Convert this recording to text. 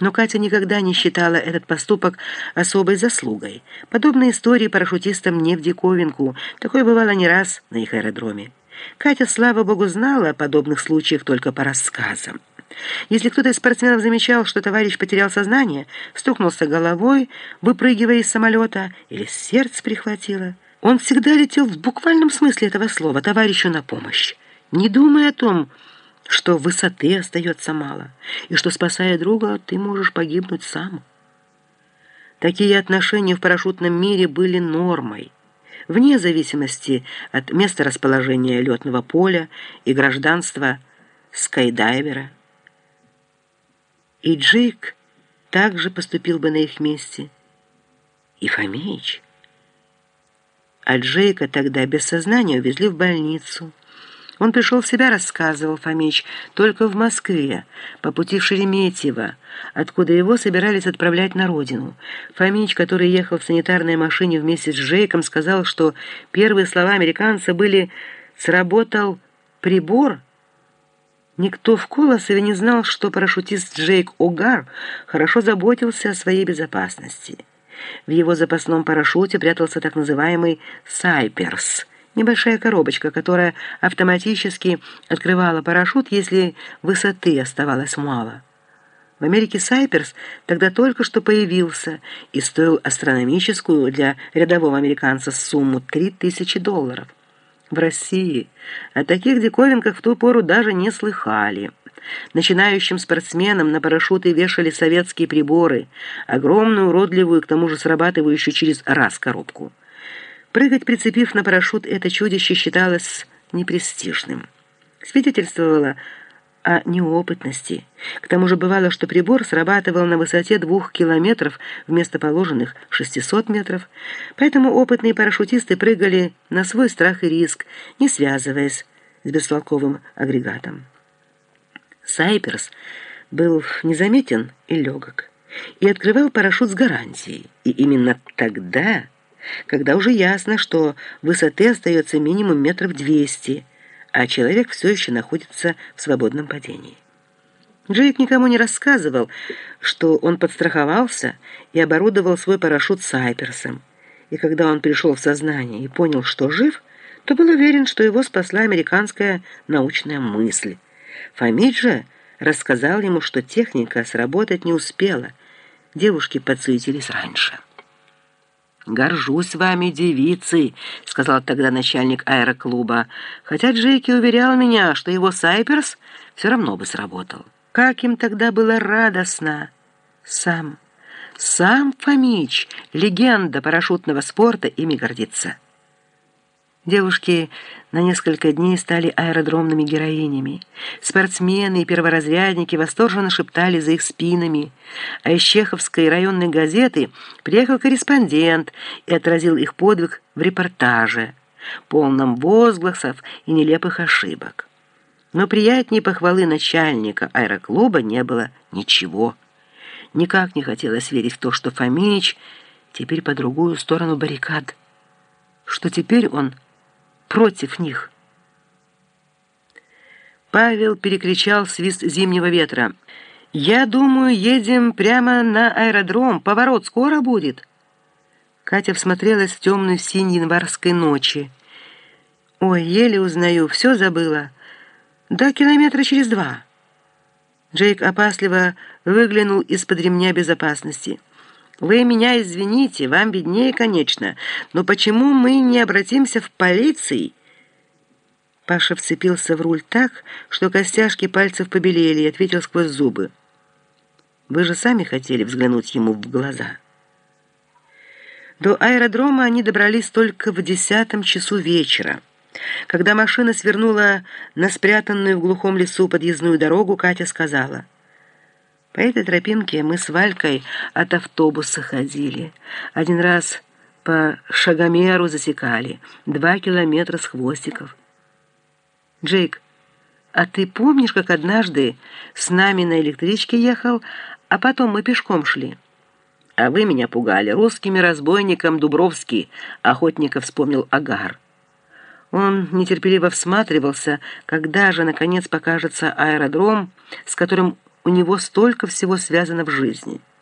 Но Катя никогда не считала этот поступок особой заслугой. Подобные истории парашютистам не в диковинку. Такое бывало не раз на их аэродроме. Катя, слава богу, знала о подобных случаях только по рассказам. Если кто-то из спортсменов замечал, что товарищ потерял сознание, стукнулся головой, выпрыгивая из самолета, или сердце прихватило, он всегда летел в буквальном смысле этого слова товарищу на помощь, не думая о том, что высоты остается мало, и что, спасая друга, ты можешь погибнуть сам. Такие отношения в парашютном мире были нормой, вне зависимости от места расположения летного поля и гражданства скайдайвера. И Джейк также поступил бы на их месте. И Фомич. А Джейка тогда без сознания увезли в больницу. Он пришел в себя, рассказывал Фомич, только в Москве, по пути в Шереметьево, откуда его собирались отправлять на родину. Фомич, который ехал в санитарной машине вместе с Джейком, сказал, что первые слова американца были «сработал прибор». Никто в Колосове не знал, что парашютист Джейк Огар хорошо заботился о своей безопасности. В его запасном парашюте прятался так называемый «сайперс» — небольшая коробочка, которая автоматически открывала парашют, если высоты оставалось мало. В Америке «Сайперс» тогда только что появился и стоил астрономическую для рядового американца сумму 3000 долларов. В России о таких диковинках в ту пору даже не слыхали. Начинающим спортсменам на парашюты вешали советские приборы, огромную, уродливую, к тому же срабатывающую через раз коробку. Прыгать, прицепив на парашют, это чудище считалось непрестижным. Свидетельствовало о неопытности. К тому же бывало, что прибор срабатывал на высоте двух километров вместо положенных 600 метров, поэтому опытные парашютисты прыгали на свой страх и риск, не связываясь с бестолковым агрегатом. Сайперс был незаметен и легок, и открывал парашют с гарантией, и именно тогда, когда уже ясно, что высоты остается минимум метров двести, а человек все еще находится в свободном падении. Джейк никому не рассказывал, что он подстраховался и оборудовал свой парашют Сайперсом. И когда он пришел в сознание и понял, что жив, то был уверен, что его спасла американская научная мысль. Фомид же рассказал ему, что техника сработать не успела. Девушки подсуетились раньше. «Горжусь вами, девицы», — сказал тогда начальник аэроклуба, хотя Джейки уверял меня, что его Сайперс все равно бы сработал. Как им тогда было радостно! Сам, сам Фомич, легенда парашютного спорта, ими гордится. Девушки на несколько дней стали аэродромными героинями. Спортсмены и перворазрядники восторженно шептали за их спинами. А из Чеховской районной газеты приехал корреспондент и отразил их подвиг в репортаже, полном возгласов и нелепых ошибок. Но приятнее похвалы начальника аэроклуба не было ничего. Никак не хотелось верить в то, что Фомич теперь по другую сторону баррикад, что теперь он против них. Павел перекричал свист зимнего ветра. «Я думаю, едем прямо на аэродром. Поворот скоро будет». Катя всмотрелась в темную синь январской ночи. «Ой, еле узнаю, все забыла. Да, километра через два». Джейк опасливо выглянул из-под ремня безопасности. Вы меня извините, вам виднее, конечно, но почему мы не обратимся в полицию? Паша вцепился в руль так, что костяшки пальцев побелели и ответил сквозь зубы. Вы же сами хотели взглянуть ему в глаза. До аэродрома они добрались только в десятом часу вечера. Когда машина свернула на спрятанную в глухом лесу подъездную дорогу, Катя сказала — по этой тропинке мы с Валькой от автобуса ходили. Один раз по шагомеру засекали. Два километра с хвостиков. Джейк, а ты помнишь, как однажды с нами на электричке ехал, а потом мы пешком шли? А вы меня пугали русскими разбойником Дубровский, охотников вспомнил Агар. Он нетерпеливо всматривался, когда же, наконец, покажется аэродром, с которым у него столько всего связано в жизни –